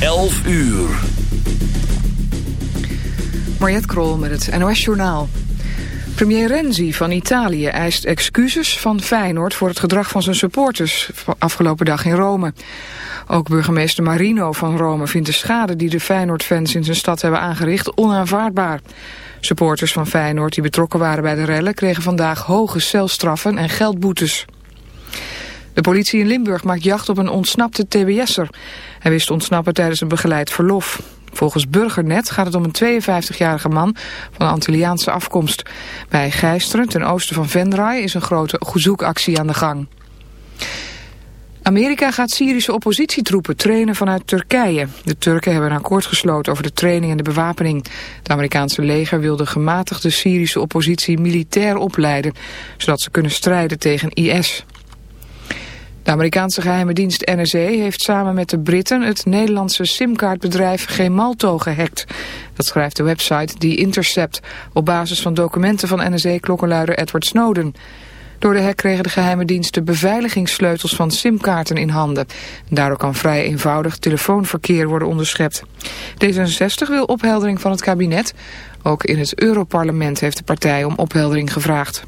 11 uur. Mariette Krol met het NOS Journaal. Premier Renzi van Italië eist excuses van Feyenoord voor het gedrag van zijn supporters afgelopen dag in Rome. Ook burgemeester Marino van Rome vindt de schade die de Feyenoord-fans in zijn stad hebben aangericht onaanvaardbaar. Supporters van Feyenoord die betrokken waren bij de rellen kregen vandaag hoge celstraffen en geldboetes. De politie in Limburg maakt jacht op een ontsnapte TBS'er. Hij wist ontsnappen tijdens een begeleid verlof. Volgens Burgernet gaat het om een 52-jarige man van Antilliaanse afkomst. Bij Gijsteren, ten oosten van Venray, is een grote zoekactie aan de gang. Amerika gaat Syrische oppositietroepen trainen vanuit Turkije. De Turken hebben een akkoord gesloten over de training en de bewapening. Het Amerikaanse leger wil de gematigde Syrische oppositie militair opleiden... zodat ze kunnen strijden tegen IS. De Amerikaanse geheime dienst NSA heeft samen met de Britten het Nederlandse simkaartbedrijf Gemalto gehackt. Dat schrijft de website The Intercept op basis van documenten van NSA-klokkenluider Edward Snowden. Door de hack kregen de geheime diensten beveiligingssleutels van simkaarten in handen. Daardoor kan vrij eenvoudig telefoonverkeer worden onderschept. D66 wil opheldering van het kabinet. Ook in het Europarlement heeft de partij om opheldering gevraagd.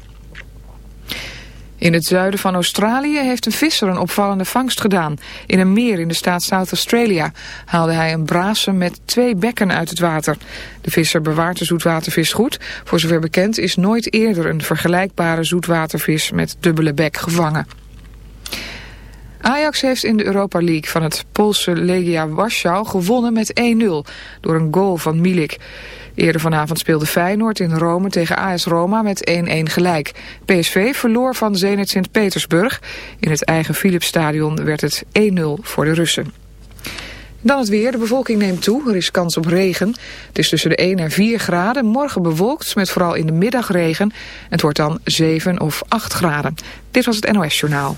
In het zuiden van Australië heeft een visser een opvallende vangst gedaan. In een meer in de staat South Australia haalde hij een brasem met twee bekken uit het water. De visser bewaart de zoetwatervis goed. Voor zover bekend is nooit eerder een vergelijkbare zoetwatervis met dubbele bek gevangen. Ajax heeft in de Europa League van het Poolse Legia Warschau gewonnen met 1-0 door een goal van Milik. Eerder vanavond speelde Feyenoord in Rome tegen AS Roma met 1-1 gelijk. PSV verloor van Zenit Sint-Petersburg. In het eigen Philipsstadion werd het 1-0 voor de Russen. Dan het weer. De bevolking neemt toe. Er is kans op regen. Het is tussen de 1 en 4 graden. Morgen bewolkt met vooral in de middag regen. Het wordt dan 7 of 8 graden. Dit was het NOS Journaal.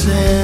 said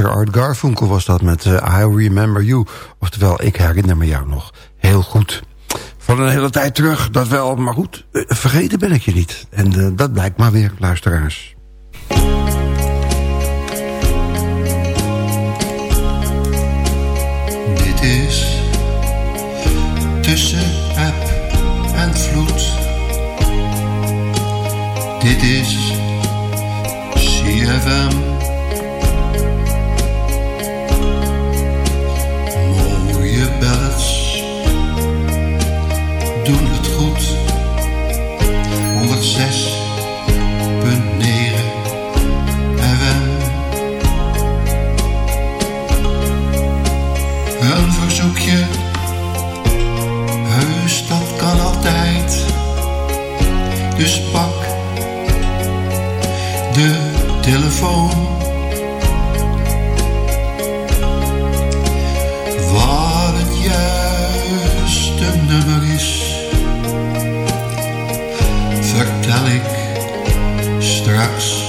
Art Garfunkel was dat met uh, I Remember You. Oftewel, ik herinner me jou nog heel goed. Van een hele tijd terug, dat wel, maar goed. Uh, vergeten ben ik je niet. En uh, dat blijkt maar weer, luisteraars. Dit is tussen app en vloed. Dit is CFM. Doen het goed. 106 FM. Een verzoekje, heus dat kan altijd. Dus pak de telefoon. Straks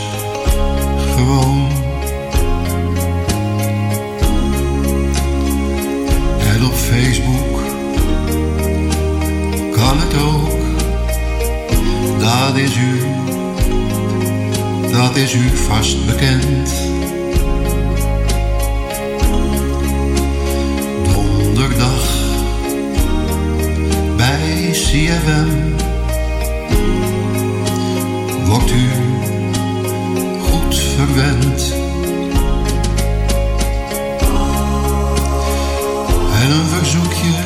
gewoon. En op Facebook kan het ook. Dat is u, dat is u vast bekend. Donderdag bij CFM wordt u verwend. En een verzoekje,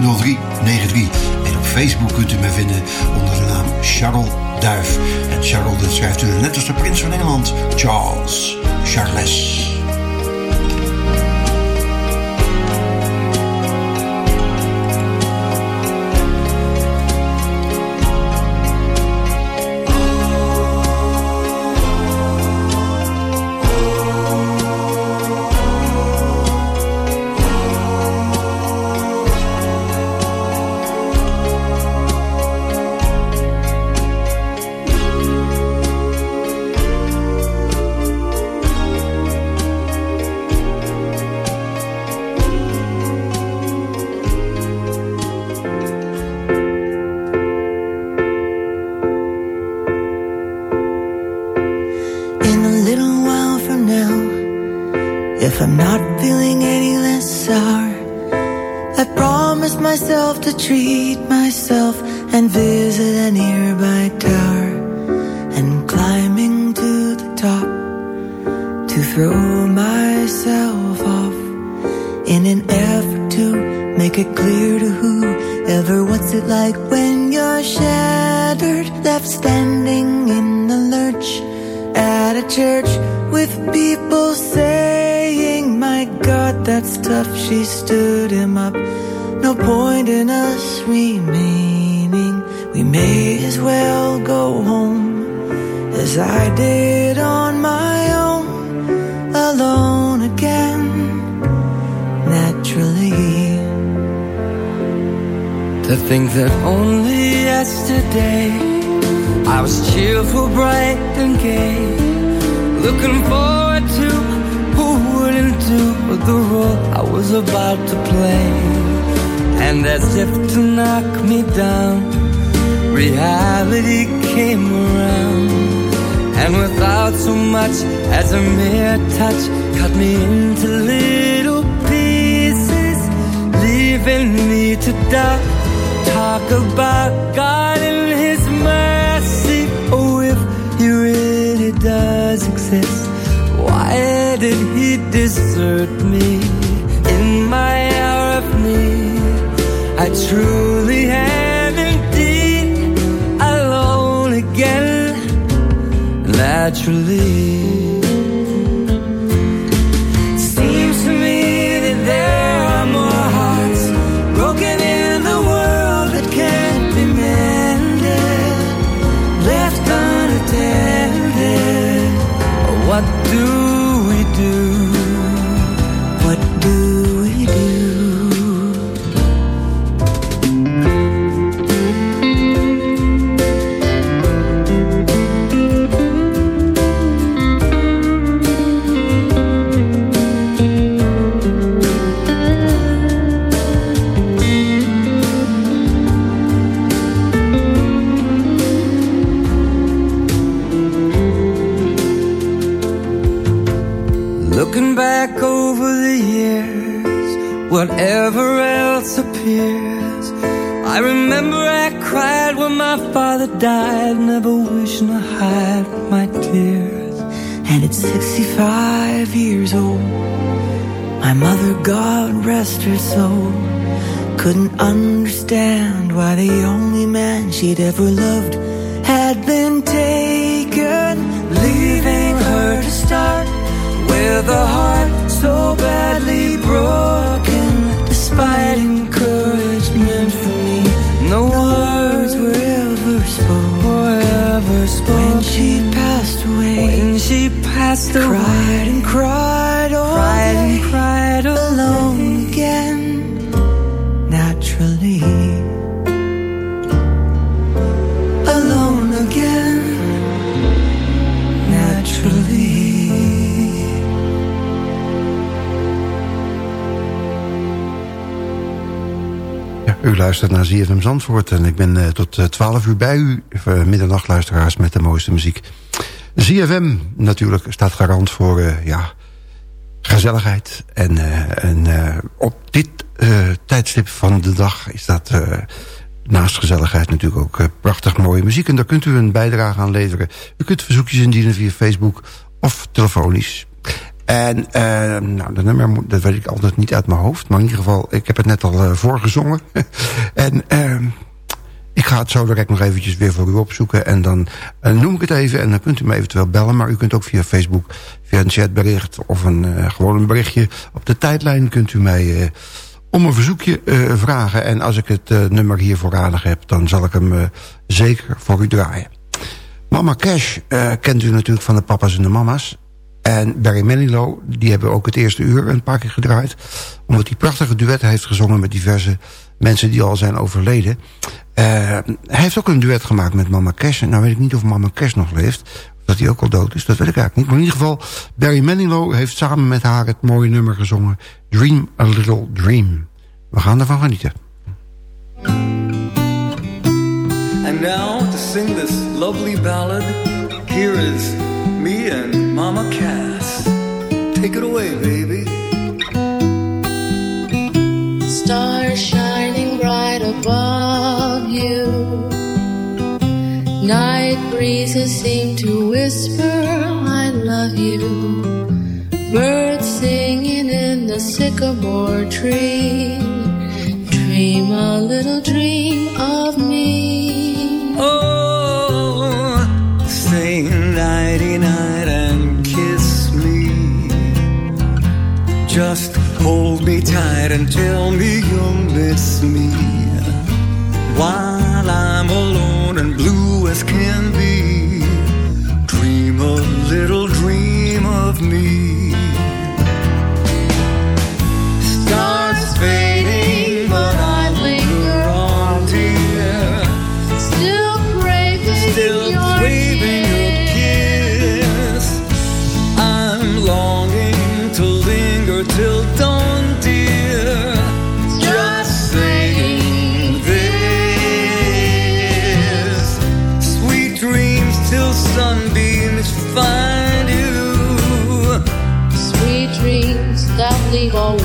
0393. En op Facebook kunt u mij vinden onder de naam Charles Duif. En Charles, dat schrijft u net als de prins van Engeland, Charles Charles. heart that's tough, she stood him up. No point in us remaining. We may as well go home as I did on my own, alone again, naturally. To think that only yesterday I was cheerful, bright, and gay, looking forward to with the role I was about to play. And as if to knock me down, reality came around. And without so much as a mere touch, cut me into little pieces, leaving me to die. Talk about God and His mercy. Oh, if He really does exist, why did desert me in my hour of need. I truly am indeed alone again, naturally. Whatever else appears. I remember I cried when my father died, never wishing to hide my tears. And at 65 years old, my mother, God rest her soul, couldn't understand why the only man she'd ever loved had been taken, leaving her to start with a heart so badly broken despite encouragement from me. No words were ever spoken. Ever spoken. When she passed away, when she passed away, cried and cried, all cried day, and cried alone U luistert naar ZFM Zandvoort en ik ben uh, tot uh, eh, 12 uur bij u. Uh, middernachtluisteraars met de mooiste muziek. ZFM natuurlijk staat garant voor ja, gezelligheid. En, en op dit tijdstip van de dag is dat naast gezelligheid natuurlijk ook prachtig mooie muziek. En daar kunt u een bijdrage aan leveren. U kunt verzoekjes indienen via Facebook of telefonisch. En uh, nou, de nummer, dat weet ik altijd niet uit mijn hoofd. Maar in ieder geval, ik heb het net al uh, voorgezongen. en uh, ik ga het zo direct nog eventjes weer voor u opzoeken. En dan uh, noem ik het even en dan kunt u me eventueel bellen. Maar u kunt ook via Facebook, via een chatbericht of een, gewoon een berichtje op de tijdlijn... kunt u mij om een verzoekje vragen. En als ik het nummer hier voorradig heb, dan zal ik hem zeker voor u draaien. Mama Cash kent u natuurlijk van de papa's en de mama's. En Barry Manilow, die hebben ook het eerste uur een paar keer gedraaid. Omdat hij prachtige duetten heeft gezongen met diverse mensen die al zijn overleden. Uh, hij heeft ook een duet gemaakt met Mama Cash. Nou weet ik niet of Mama Cash nog leeft. Of dat hij ook al dood is, dat weet ik eigenlijk niet. Maar in ieder geval, Barry Manilow heeft samen met haar het mooie nummer gezongen. Dream a Little Dream. We gaan ervan genieten. And now to sing this lovely ballad, here is me and Mama Cass. Take it away, baby. Stars shining bright above you. Night breezes seem to whisper, I love you. Birds singing in the sycamore tree. Dream a little dream of me. Just hold me tight and tell me you'll miss me. While I'm alone and blue as can be, dream a little dream of me. Stars fading, sunbeams find you. Sweet dreams that leave all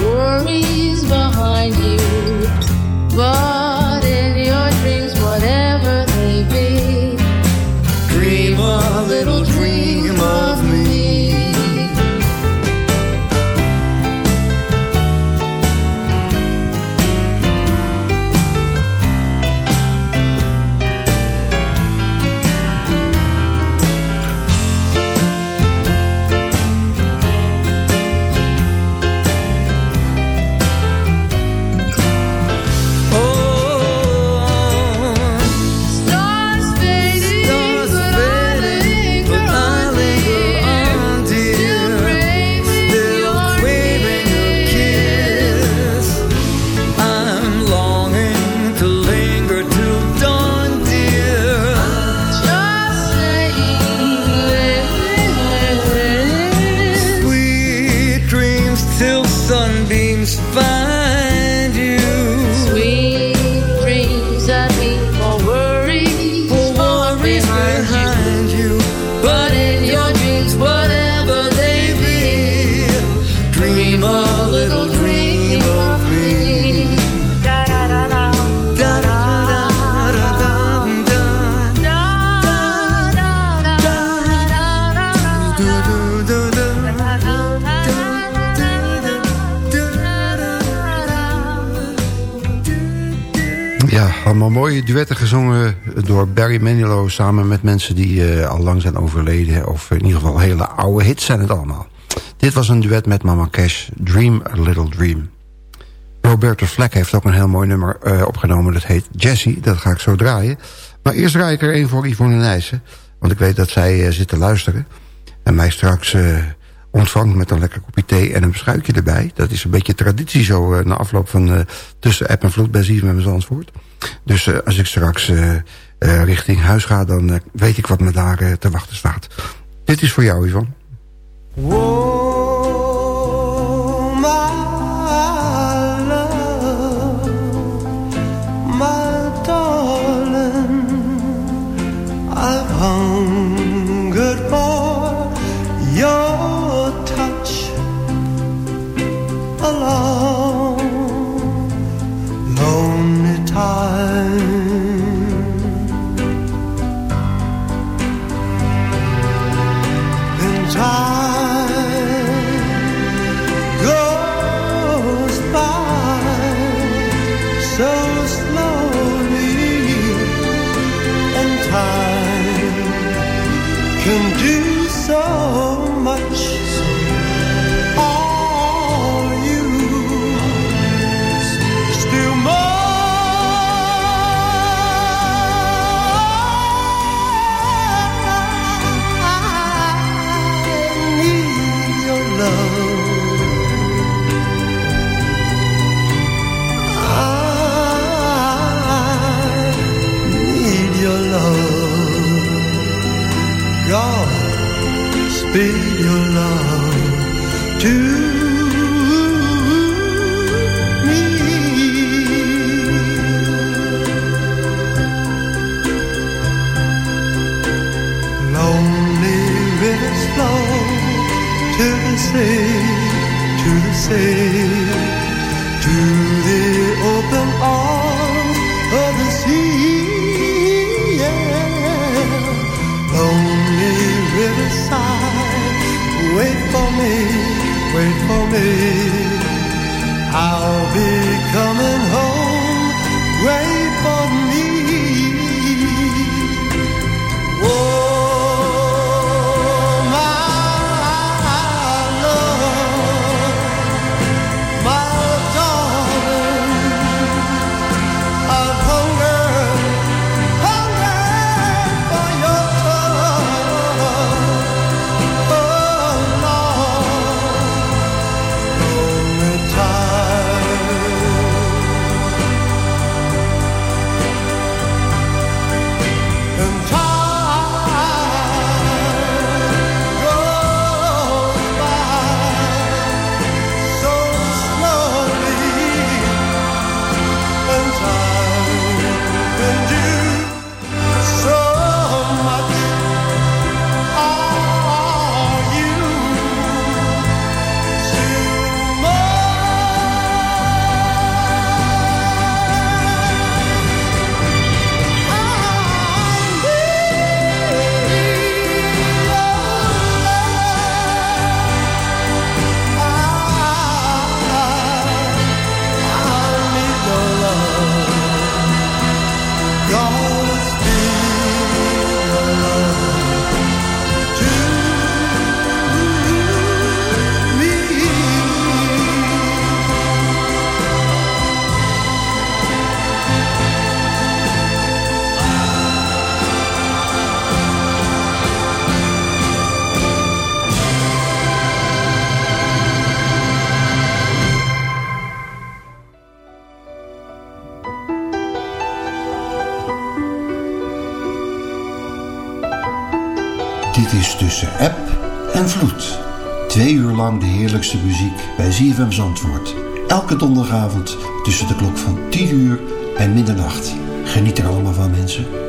samen met mensen die uh, al lang zijn overleden... of in ieder geval hele oude hits zijn het allemaal. Dit was een duet met Mama Cash, Dream a Little Dream. Roberto Fleck heeft ook een heel mooi nummer uh, opgenomen. Dat heet Jessie, dat ga ik zo draaien. Maar eerst draai ik er een voor Yvonne Nijssen. Want ik weet dat zij uh, zit te luisteren. En mij straks ontvangt met een lekker kopje thee en een beschuitje erbij. Dat is een beetje traditie zo na afloop van tussen app en vloed bij met mijn Zandvoort. Dus als ik straks richting huis ga, dan weet ik wat me daar te wachten staat. Dit is voor jou, Ivan. say en vloed. Twee uur lang de heerlijkste muziek bij ZFM Zandvoort. Elke donderdagavond tussen de klok van 10 uur en middernacht. Geniet er allemaal van mensen.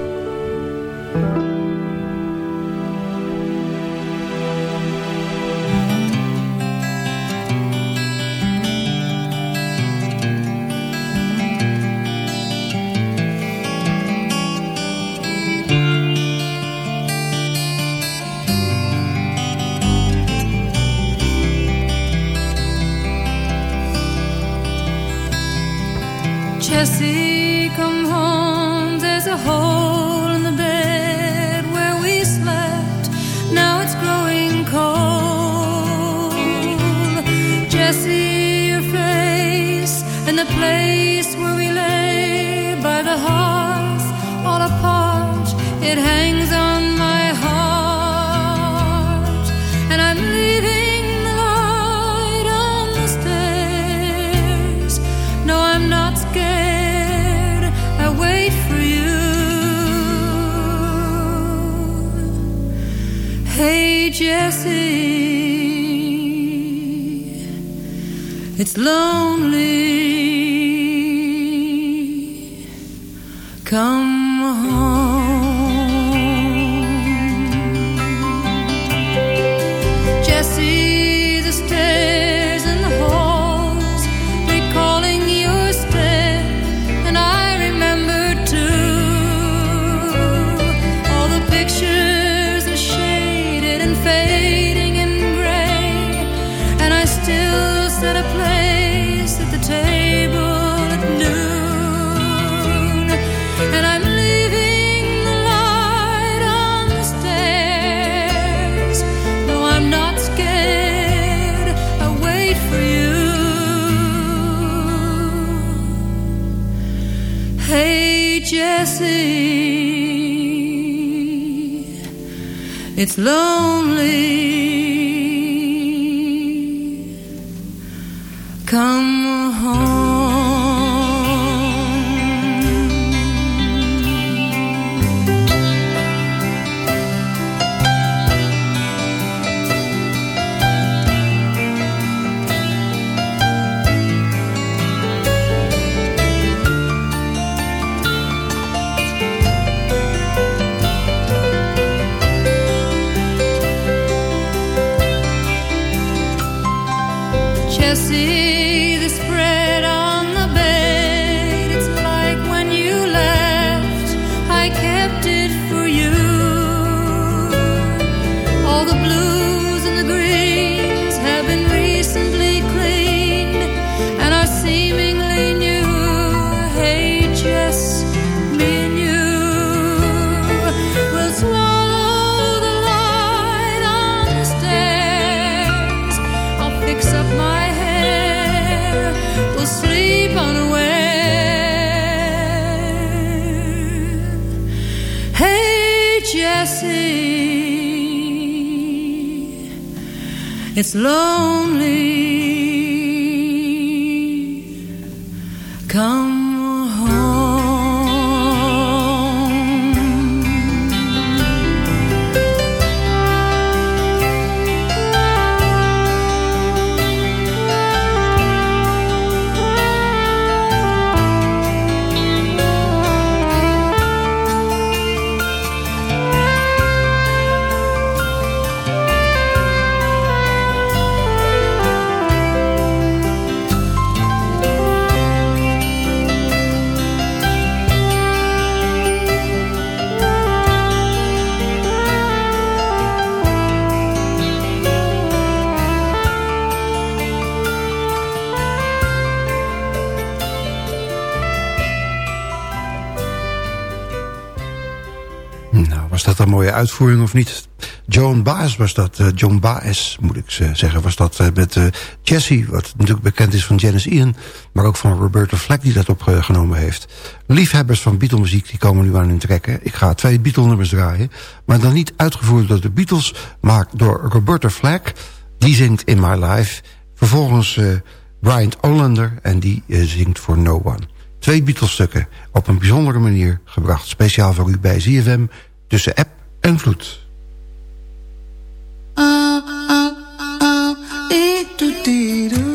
It's lonely. Uitvoering of niet? Joan Baez was dat, eh, John Baez moet ik eh, zeggen, was dat eh, met Jessie, wat natuurlijk bekend is van Janis Ian, maar ook van Roberta Flack die dat opgenomen heeft. Liefhebbers van Beatle-muziek die komen nu aan hun trekken. Ik ga twee Beatle-nummers draaien, maar dan niet uitgevoerd door de Beatles, maar door Roberta Flack. Die zingt In My Life. Vervolgens Bryant Olander en die zingt voor No One. Twee Beatles-stukken op een bijzondere manier gebracht. Speciaal voor u bij ZFM tussen app en vloed. places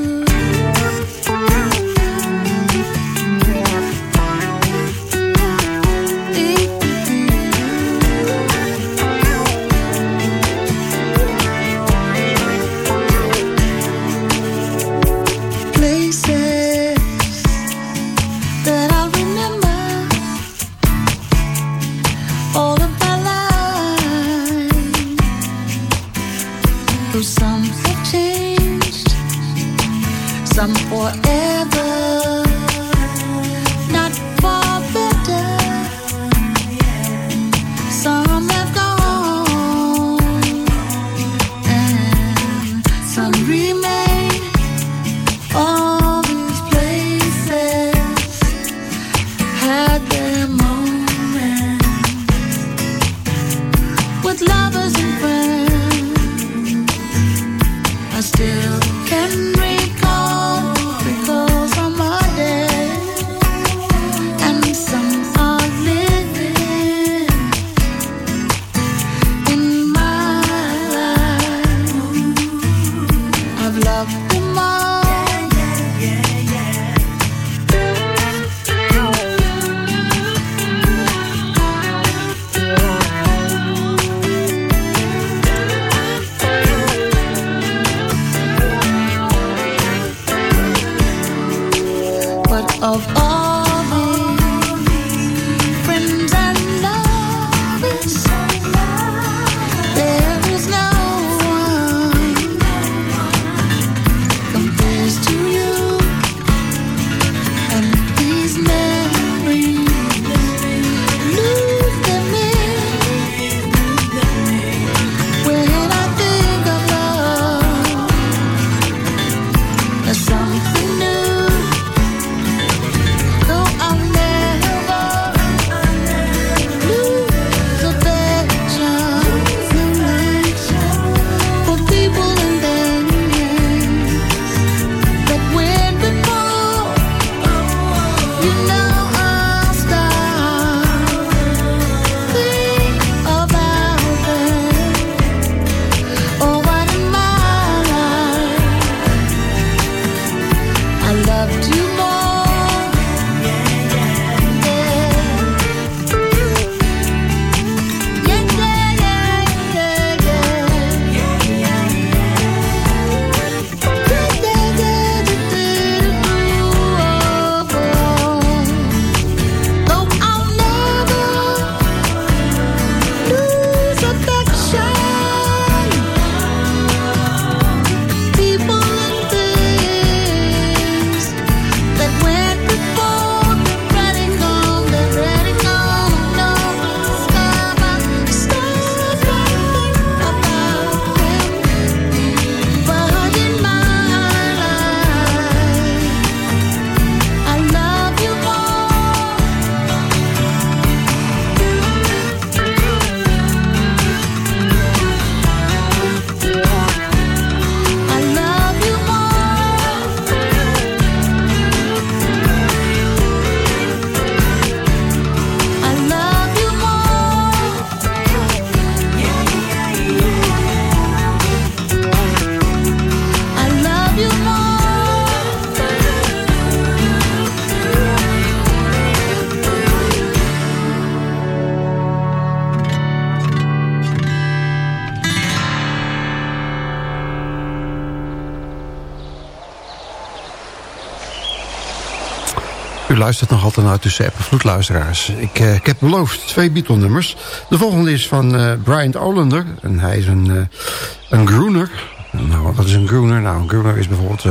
U luistert nog altijd naar Tussen App Vloedluisteraars. Ik, eh, ik heb beloofd twee Beatle-nummers. De volgende is van eh Brian Olander. En hij is een, eh, een groener. Nou, wat is een groener? Nou, een groener is bijvoorbeeld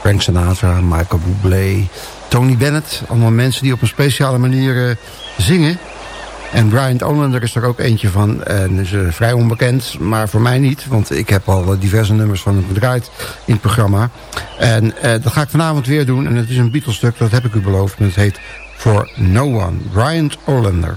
Frank Sinatra, Michael Bublé... Tony Bennett. Allemaal mensen die op een speciale manier zingen. En Brian Olander is er ook eentje van. En is eh, vrij onbekend, maar voor mij niet. Want ik heb al eh, diverse nummers van hem gedraaid in het programma. En eh, dat ga ik vanavond weer doen. En het is een Beatles-stuk, dat heb ik u beloofd. En het heet For No One. Brian Olander.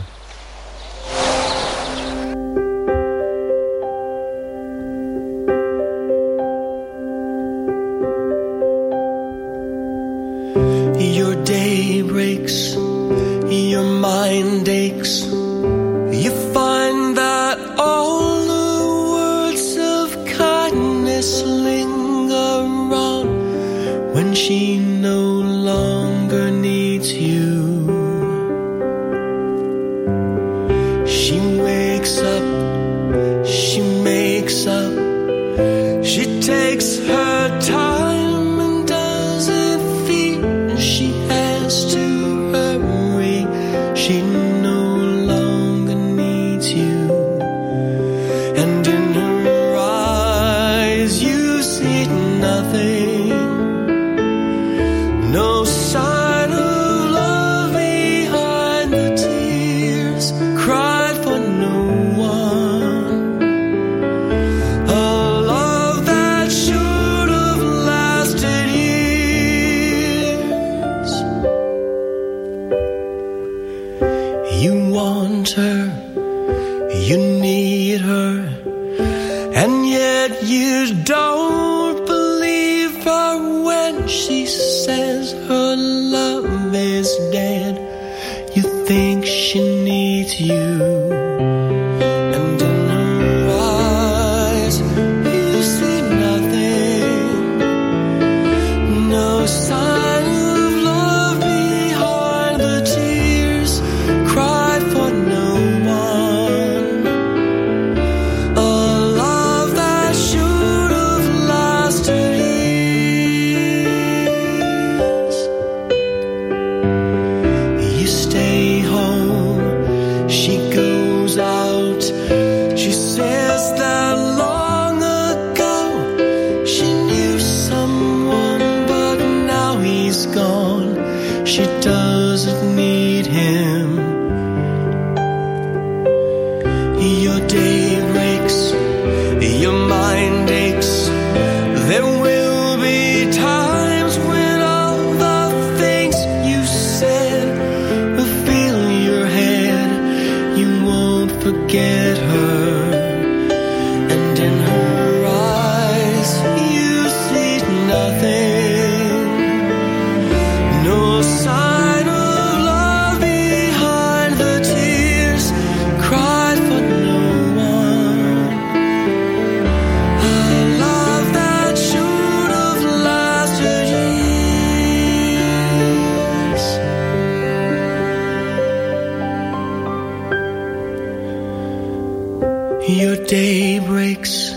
Your day breaks,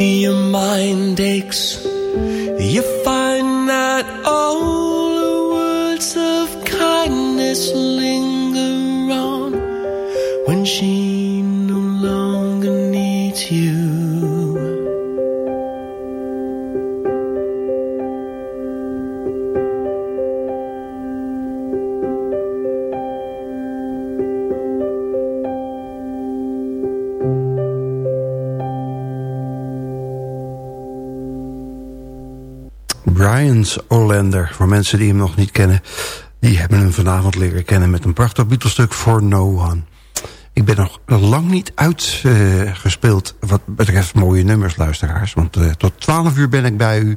your mind aches. You find that all the words of kindness linger on when she Voor mensen die hem nog niet kennen. Die hebben hem vanavond leren kennen met een prachtig Beatlestuk For No One. Ik ben nog lang niet uitgespeeld wat betreft mooie nummers, luisteraars. Want eh, tot 12 uur ben ik bij u.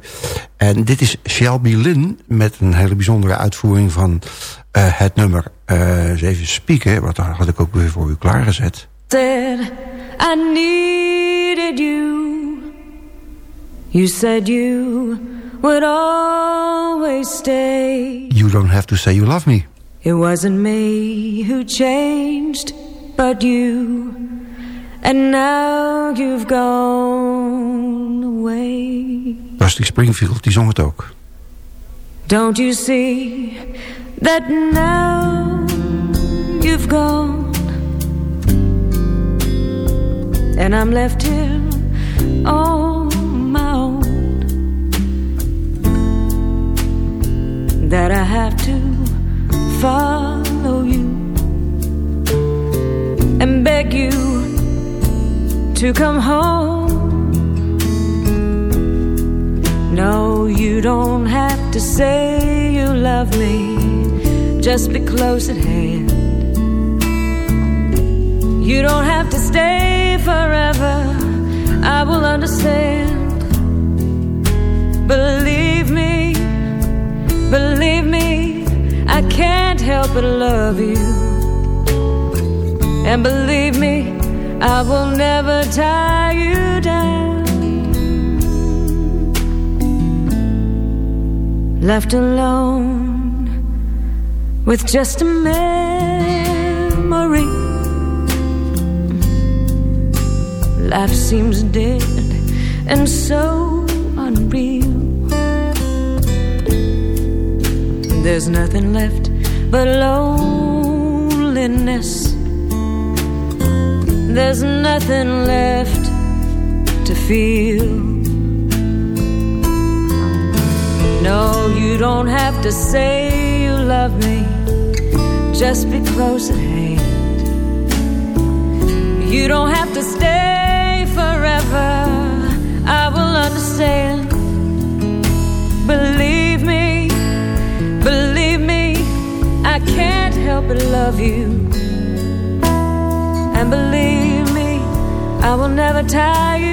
En dit is Shelby Lynn met een hele bijzondere uitvoering van eh, het nummer. eh, eens even spieken, want dat had ik ook weer voor u klaargezet. said I needed you. You said you would always stay. You don't have to say you love me. It wasn't me who changed, but you. And now you've gone away. Rusty Springfield, die zong het ook. Don't you see that now you've gone? And I'm left here on That I have to follow you and beg you to come home. No, you don't have to say you love me. Just be close at hand. You don't have to stay forever. I will understand. Believe me, believe me, I can't help but love you. And believe me, I will never tie you down. Left alone with just a memory. Life seems dead and so There's nothing left but loneliness. There's nothing left to feel. No, you don't have to say you love me. Just be close at hand. You don't have to stay forever. I will understand. Believe can't help but love you. And believe me, I will never tie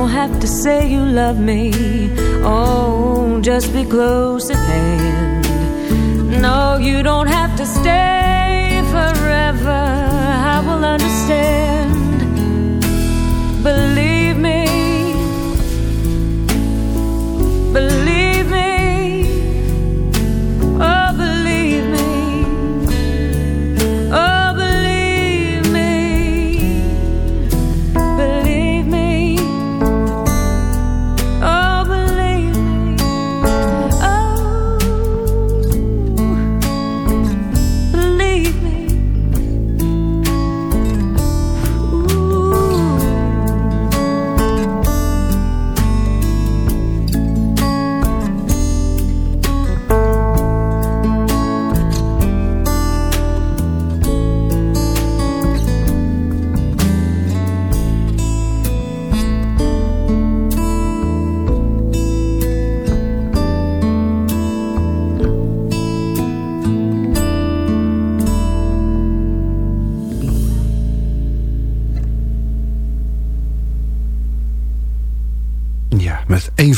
don't have to say you love me. Oh, just be close at hand. No, you don't have to stay forever. I will understand.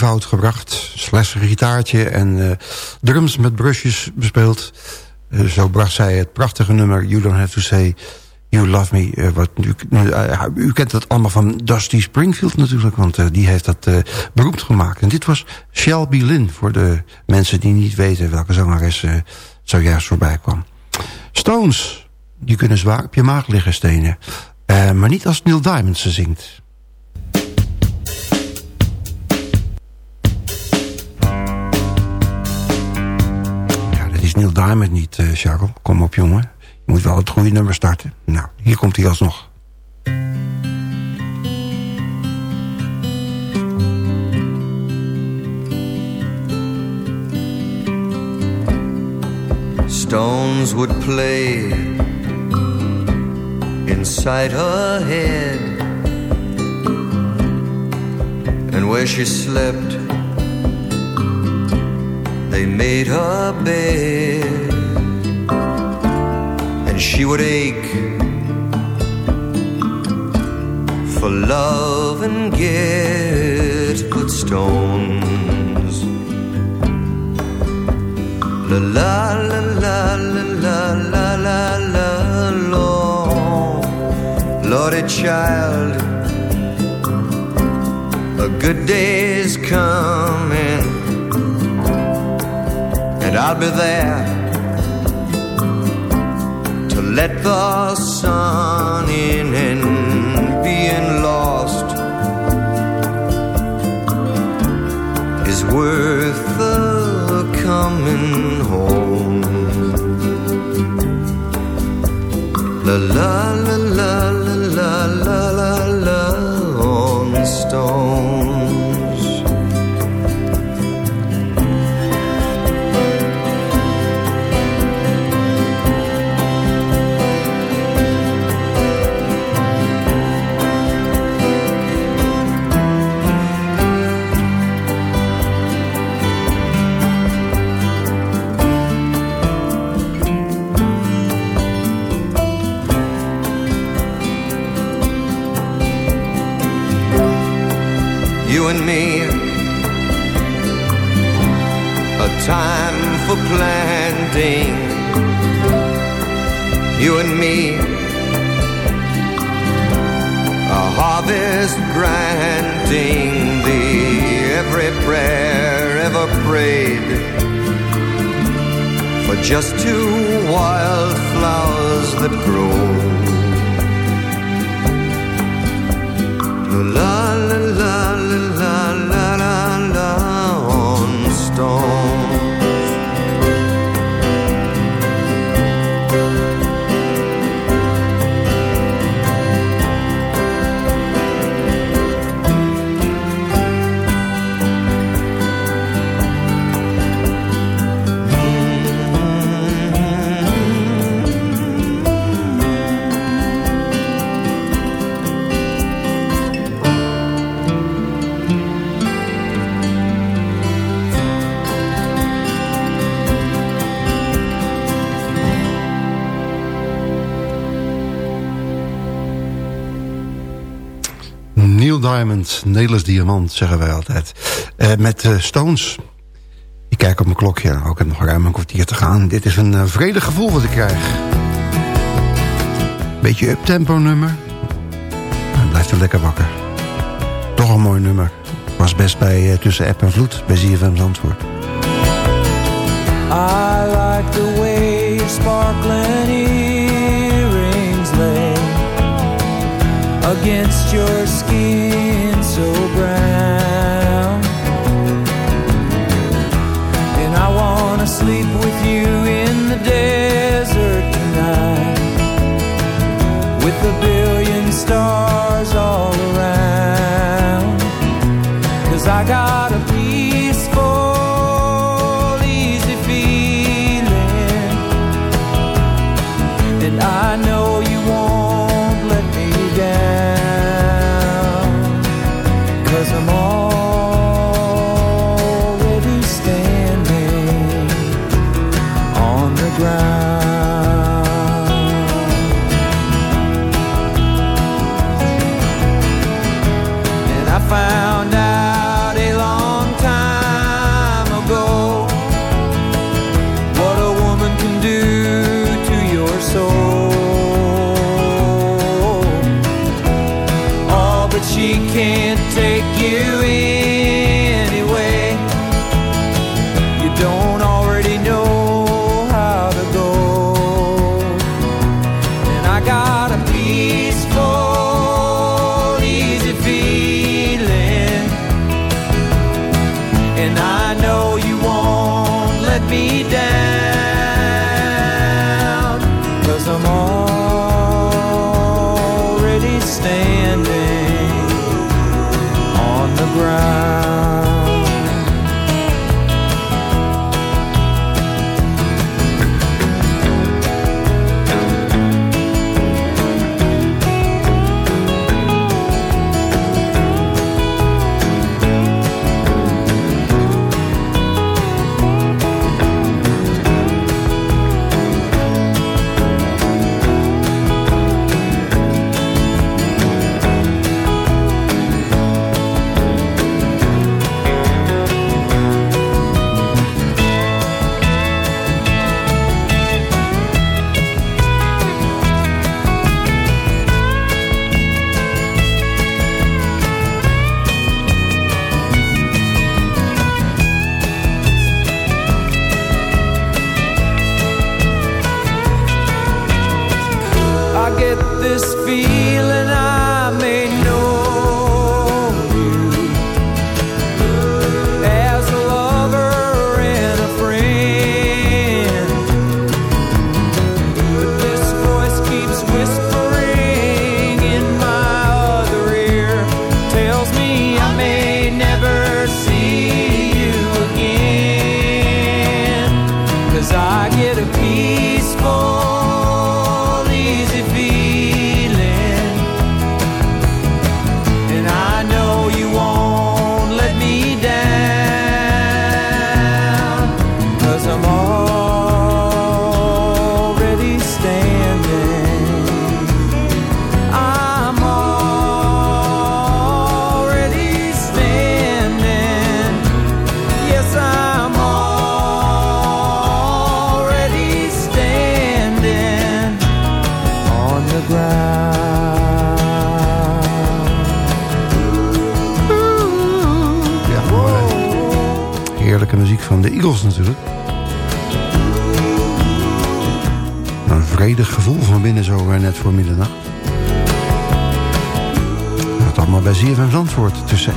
Met eenvoud gebracht. Een gitaartje en eh, drums met brusjes bespeeld. Eh, zo bracht zij het prachtige nummer You Don't Have To Say You Love Me. eh, wat u, u kent dat allemaal van Dusty Springfield natuurlijk. Want die heeft dat beroemd gemaakt. En dit was Shelby Lynn. Voor de mensen die niet weten welke zangeres zojuist voorbij kwam. Stones. Die kunnen zwaar op je maag liggen stenen. Maar niet als Neil Diamond ze zingt. Neil Diamond niet, Charles. Kom op, jongen. Je moet wel het goede nummer starten. Nou, hier komt hij alsnog. Stones would play inside her head, and where she slept, they made her bed, and she would ache for love and get good stones. La la la la la la la la la Lord, Lordy child, a good day's coming, and I'll be there to let the sun in and being lost is worth the coming home. La la la la la la la, la on the stone. For planting. You and me, a harvest granting thee every prayer ever prayed for just two wildflowers that grow. La la la la la la la on stones. Diamond, Nelis Diamant, zeggen wij altijd. Eh, met uh, Stones. Ik kijk op mijn klokje, ook heb nog ruim een kwartier te gaan. Dit is een uh, vredig gevoel wat ik krijg. Beetje uptempo nummer. Hij blijft er lekker wakker. Toch een mooi nummer. Was best bij Tussen App en Vloed, bij ZFM Antwoord. I like the way sparkling earrings lay Against your skin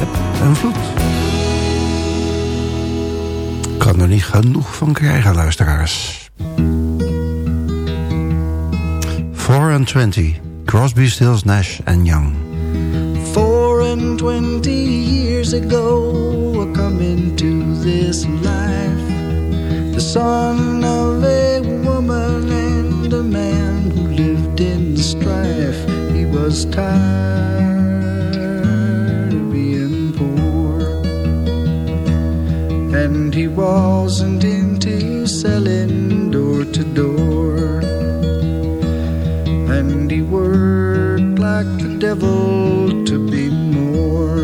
App en vloed. Kan er niet genoeg van krijgen, luisteraars. 4 and 20. Crosby, Stills, Nash and Young. Four and twenty years ago, I come into this life, the son of a woman and a man who lived in strife. He was tired he wasn't into selling door to door. And he worked like the devil to be more.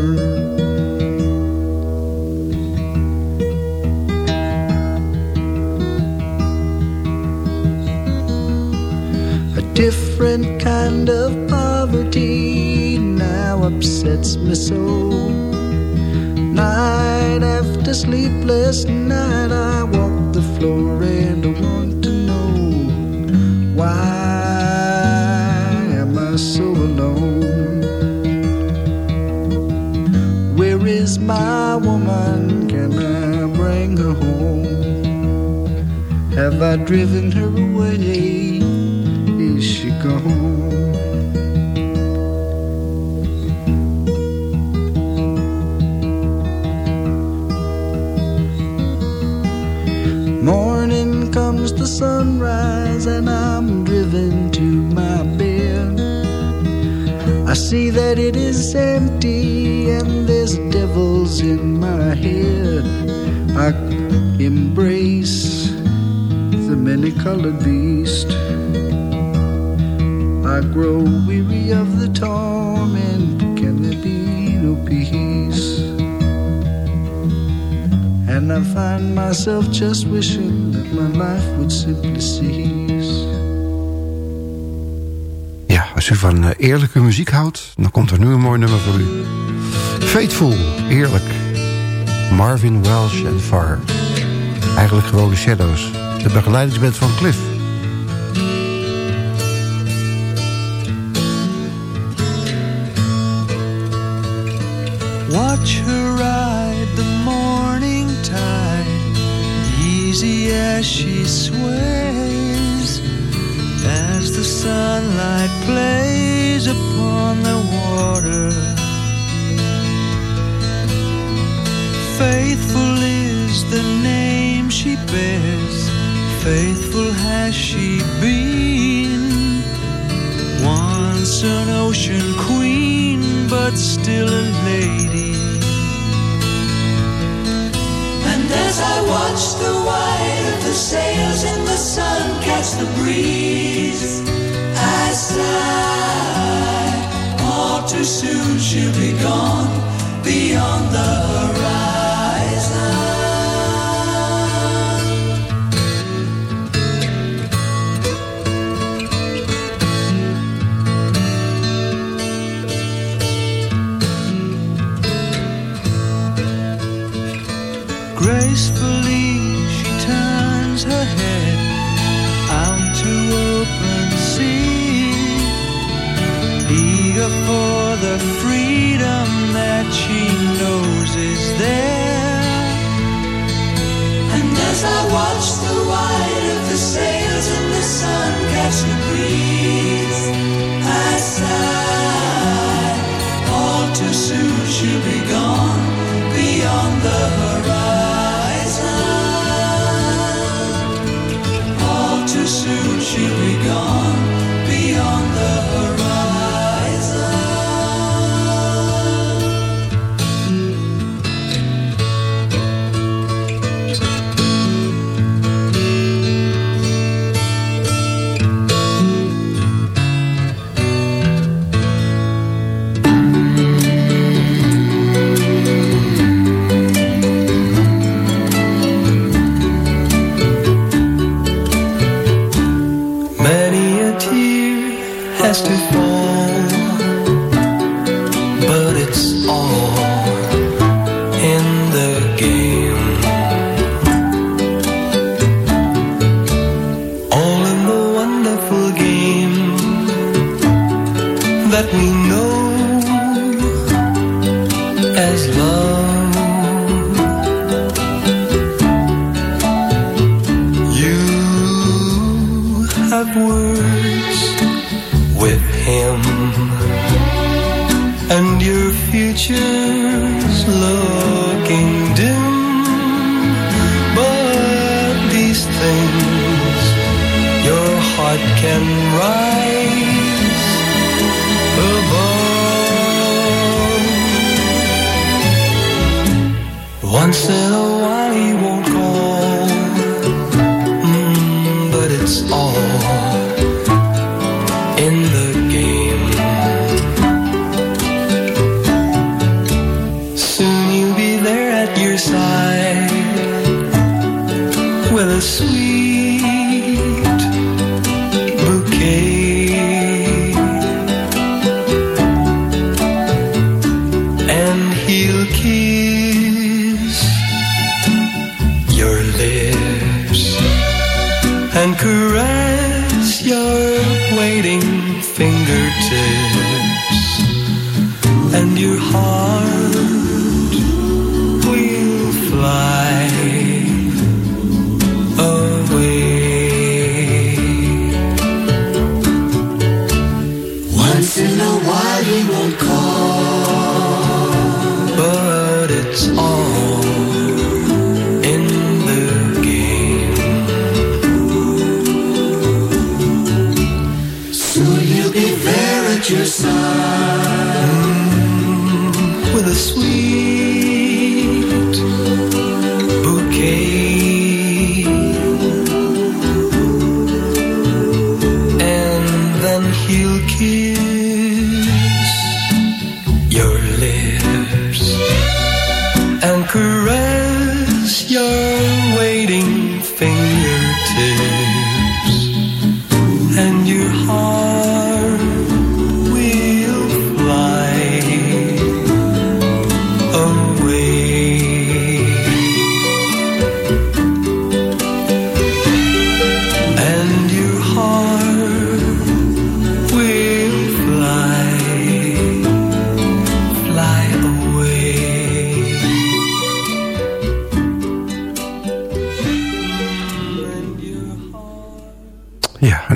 A different kind of poverty now upsets me so Night after sleepless night, I walk the floor and I want to know why am I so alone? Where is my woman? Can I bring her home? Have I driven her away? Is she gone? Comes the sunrise, and I'm driven to my bed. I see that it is empty, and there's devils in my head. I embrace the many colored beast. I grow weary of the torment. Can there be no peace? And I find myself just wishing my life would simply cease. Ja, als u van eh, eerlijke muziek houdt, dan komt er nu een mooi nummer voor u. Faithful, eerlijk. Marvin Welsh en Far. Eigenlijk gewoon de Shadows. De begeleidingsband van Cliff. Watch her as she sways, as the sunlight plays upon the water. Faithful is the name she bears, faithful has she been. Once an ocean queen, but still a lady. And as I watch the the sails in the sun catch the breeze, I sigh. All too soon she'll be gone beyond the horizon.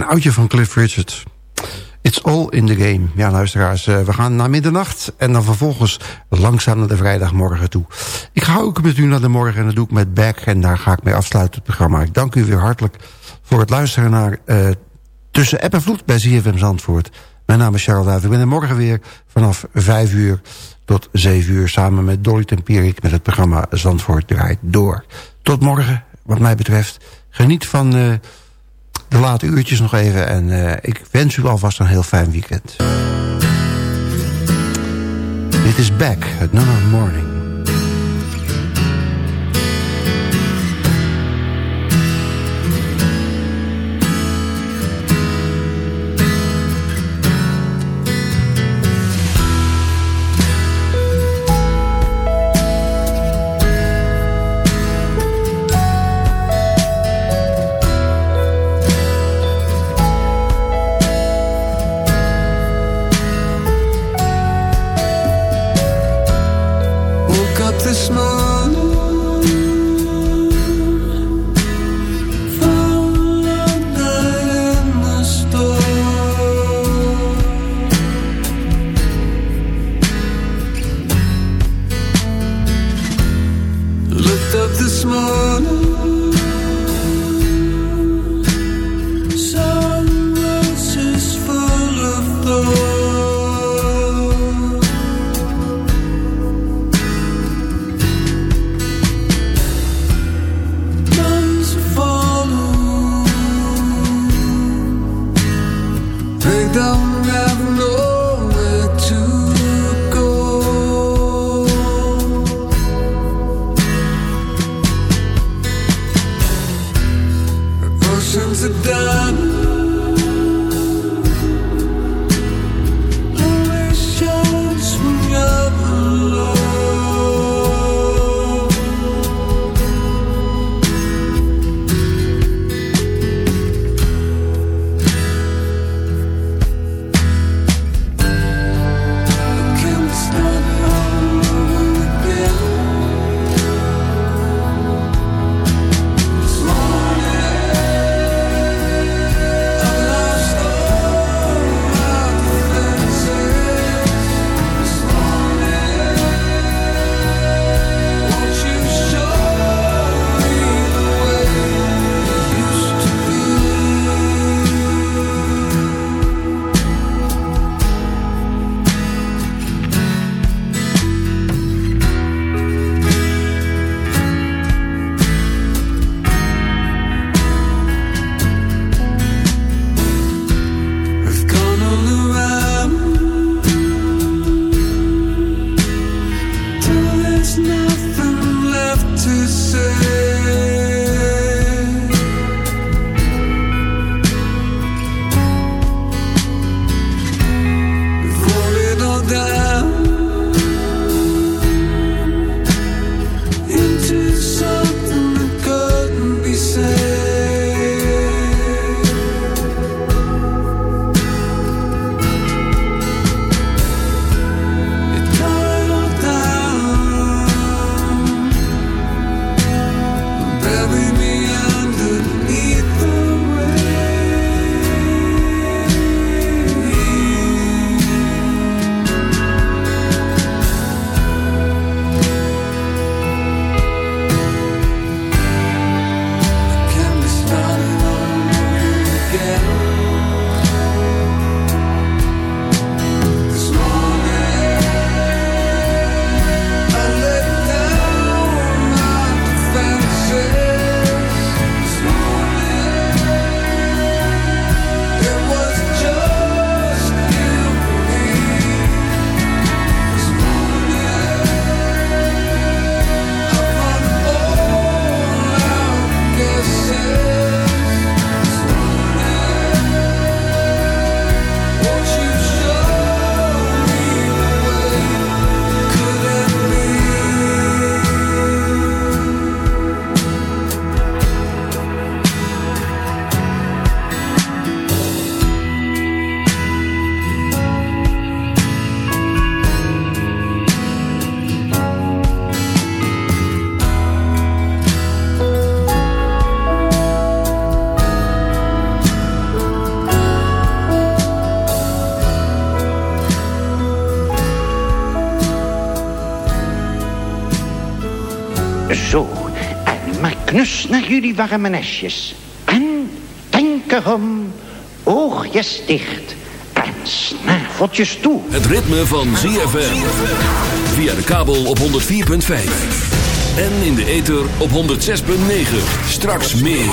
Een oudje van Cliff Richard. It's all in the game. Ja, luisteraars, eh, we gaan naar middernacht... en dan vervolgens langzaam naar de vrijdagmorgen toe. Ik ga ook met u naar de morgen en dat doe ik met Back... en daar ga ik mee afsluiten het programma. Ik dank u weer hartelijk voor het luisteren naar... eh, Tussen App en Vloed bij ZFM Zandvoort. Mijn naam is Charles Duijf. Ik morgen weer vanaf 5 uur tot 7 uur... samen met Dolly Tempierik met het programma Zandvoort draait door. Tot morgen, wat mij betreft. Geniet van... eh, de late uurtjes nog even. En eh, ik wens u alvast een heel fijn weekend. Dit is Back, het nummer Morning. They don't have jullie warme nestjes. En denk erom, oogjes dicht en snaveltjes toe. Het ritme van ZFM. Via de kabel op 104.5. En in de ether op 106.9. Straks meer.